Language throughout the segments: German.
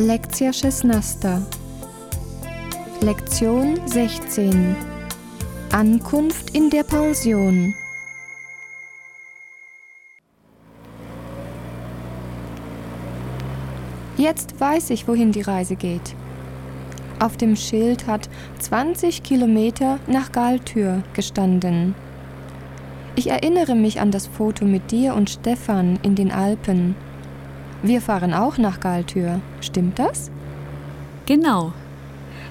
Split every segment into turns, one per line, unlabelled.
Lekcja 16. Lektion 16. Ankunft in der Pension. Jetzt weiß ich, wohin die Reise geht. Auf dem Schild hat 20 Kilometer nach Galtür gestanden. Ich erinnere mich an das Foto mit dir und Stefan in den Alpen. Wir fahren auch nach Galtür, stimmt das?
Genau.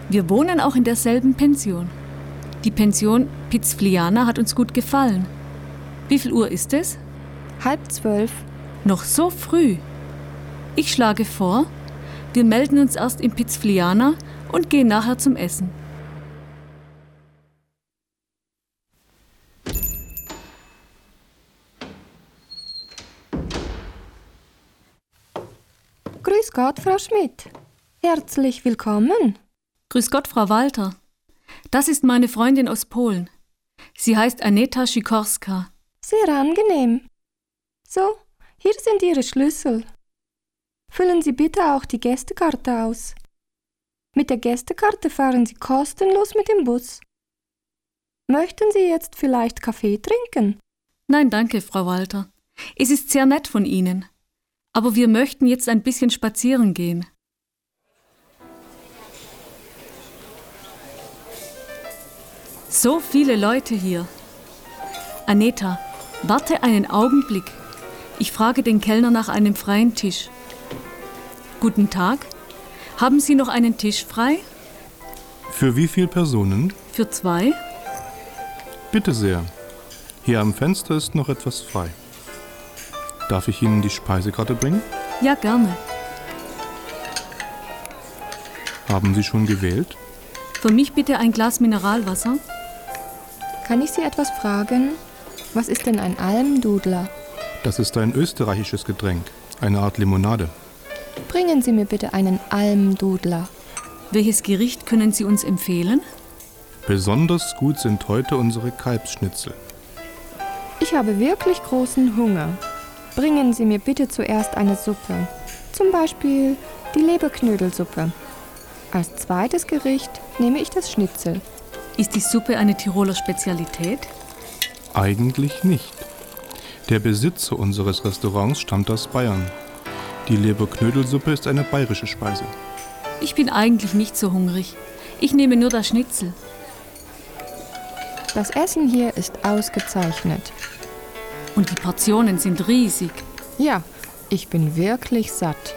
Wir wohnen auch in derselben Pension. Die Pension Pizzfliana hat uns gut gefallen. Wie viel Uhr ist es?
Halb zwölf.
Noch so früh. Ich schlage vor, wir melden uns erst in Pizzfliana und gehen nachher zum Essen.
Grüß Gott, Frau Schmidt. Herzlich willkommen.
Grüß Gott, Frau Walter. Das ist meine Freundin aus Polen. Sie heißt Aneta Sikorska.
Sehr angenehm. So, hier sind Ihre Schlüssel. Füllen Sie bitte auch die Gästekarte aus. Mit der Gästekarte fahren Sie kostenlos mit dem Bus. Möchten Sie jetzt vielleicht Kaffee trinken?
Nein, danke, Frau Walter. Es ist sehr nett von Ihnen. Aber wir möchten jetzt ein bisschen spazieren gehen. So viele Leute hier. Aneta, warte einen Augenblick. Ich frage den Kellner nach einem freien Tisch. Guten Tag. Haben Sie noch einen Tisch frei?
Für wie viele Personen?
Für zwei?
Bitte sehr. Hier am Fenster ist noch etwas frei. Darf ich Ihnen die Speisekarte bringen?
Ja, gerne.
Haben Sie schon gewählt?
Für mich bitte ein Glas Mineralwasser.
Kann ich Sie etwas fragen? Was ist denn ein Almdudler?
Das ist ein österreichisches Getränk, eine Art Limonade.
Bringen Sie mir bitte einen Almdudler.
Welches Gericht können Sie uns empfehlen?
Besonders gut sind heute unsere Kalbsschnitzel.
Ich habe wirklich großen Hunger. Bringen Sie mir bitte zuerst eine Suppe. Zum Beispiel die Leberknödelsuppe. Als zweites Gericht nehme ich das Schnitzel.
Ist die Suppe eine Tiroler Spezialität?
Eigentlich nicht. Der Besitzer unseres Restaurants stammt aus Bayern. Die Leberknödelsuppe ist eine bayerische Speise.
Ich bin eigentlich nicht so hungrig. Ich nehme nur das Schnitzel.
Das Essen hier ist ausgezeichnet.
Und die Portionen sind riesig.
Ja, ich bin wirklich satt.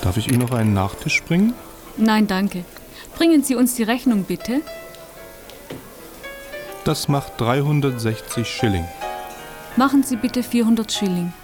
Darf ich Ihnen noch einen Nachtisch bringen?
Nein, danke. Bringen Sie uns die Rechnung bitte.
Das macht 360 Schilling.
Machen Sie bitte 400 Schilling.